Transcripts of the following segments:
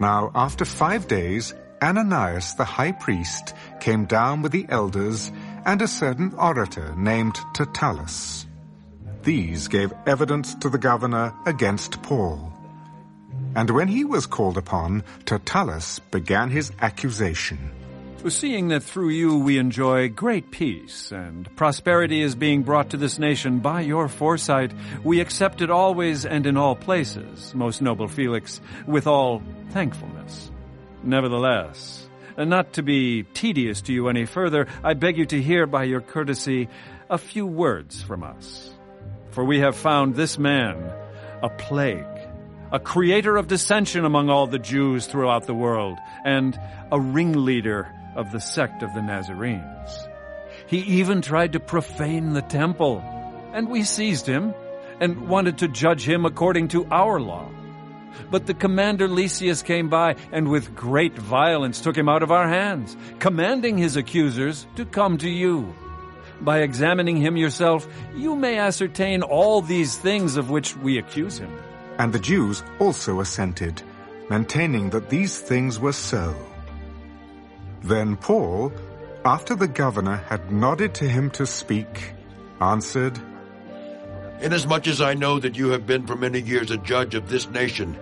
Now after five days, Ananias the high priest came down with the elders and a certain orator named Tertullus. These gave evidence to the governor against Paul. And when he was called upon, Tertullus began his accusation. Seeing that through you we enjoy great peace, and prosperity is being brought to this nation by your foresight, we accept it always and in all places, most noble Felix, with all thankfulness. Nevertheless, not to be tedious to you any further, I beg you to hear by your courtesy a few words from us. For we have found this man a plague, a creator of dissension among all the Jews throughout the world, and a ringleader of the sect of the Nazarenes. He even tried to profane the temple, and we seized him and wanted to judge him according to our law. But the commander Lysias came by and with great violence took him out of our hands, commanding his accusers to come to you. By examining him yourself, you may ascertain all these things of which we accuse him. And the Jews also assented, maintaining that these things were so. Then Paul, after the governor had nodded to him to speak, answered, Inasmuch as I know that you have been for many years a judge of this nation,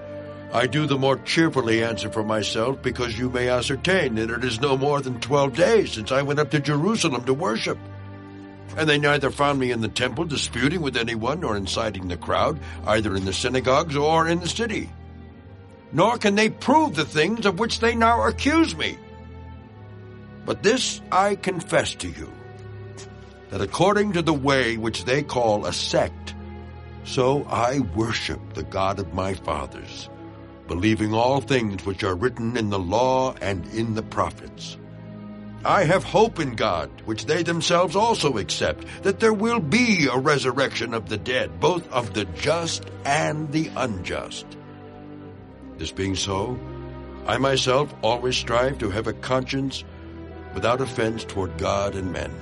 I do the more cheerfully answer for myself because you may ascertain that it is no more than twelve days since I went up to Jerusalem to worship. And they neither found me in the temple disputing with anyone or inciting the crowd, either in the synagogues or in the city. Nor can they prove the things of which they now accuse me. But this I confess to you, that according to the way which they call a sect, so I worship the God of my fathers, believing all things which are written in the law and in the prophets. I have hope in God, which they themselves also accept, that there will be a resurrection of the dead, both of the just and the unjust. This being so, I myself always strive to have a conscience without offense toward God and men.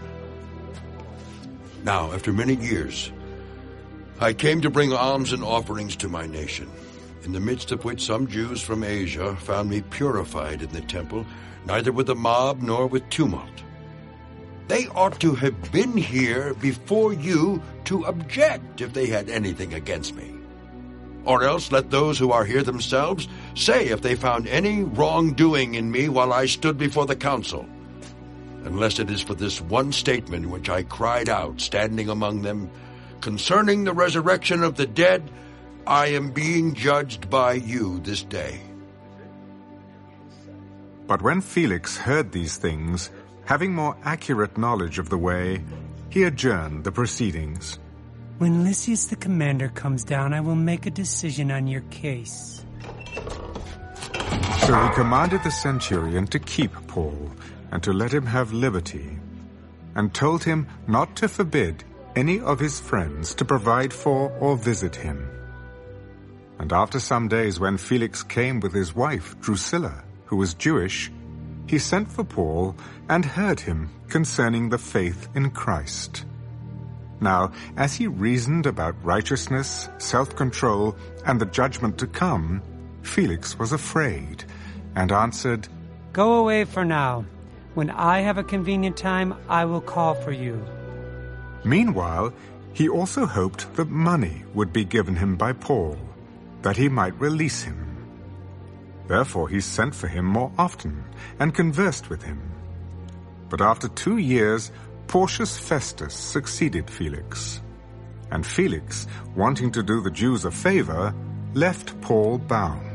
Now, after many years, I came to bring alms and offerings to my nation, in the midst of which some Jews from Asia found me purified in the temple, neither with a mob nor with tumult. They ought to have been here before you to object if they had anything against me. Or else let those who are here themselves say if they found any wrongdoing in me while I stood before the council unless it is for this one statement which I cried out, standing among them, concerning the resurrection of the dead, I am being judged by you this day. But when Felix heard these things, having more accurate knowledge of the way, he adjourned the proceedings. When Lysias the commander comes down, I will make a decision on your case. So he commanded the centurion to keep Paul and to let him have liberty, and told him not to forbid any of his friends to provide for or visit him. And after some days, when Felix came with his wife Drusilla, who was Jewish, he sent for Paul and heard him concerning the faith in Christ. Now, as he reasoned about righteousness, self-control, and the judgment to come, Felix was afraid, and answered, Go away for now. When I have a convenient time, I will call for you. Meanwhile, he also hoped that money would be given him by Paul, that he might release him. Therefore he sent for him more often, and conversed with him. But after two years, Porcius Festus succeeded Felix. And Felix, wanting to do the Jews a favor, left Paul bound.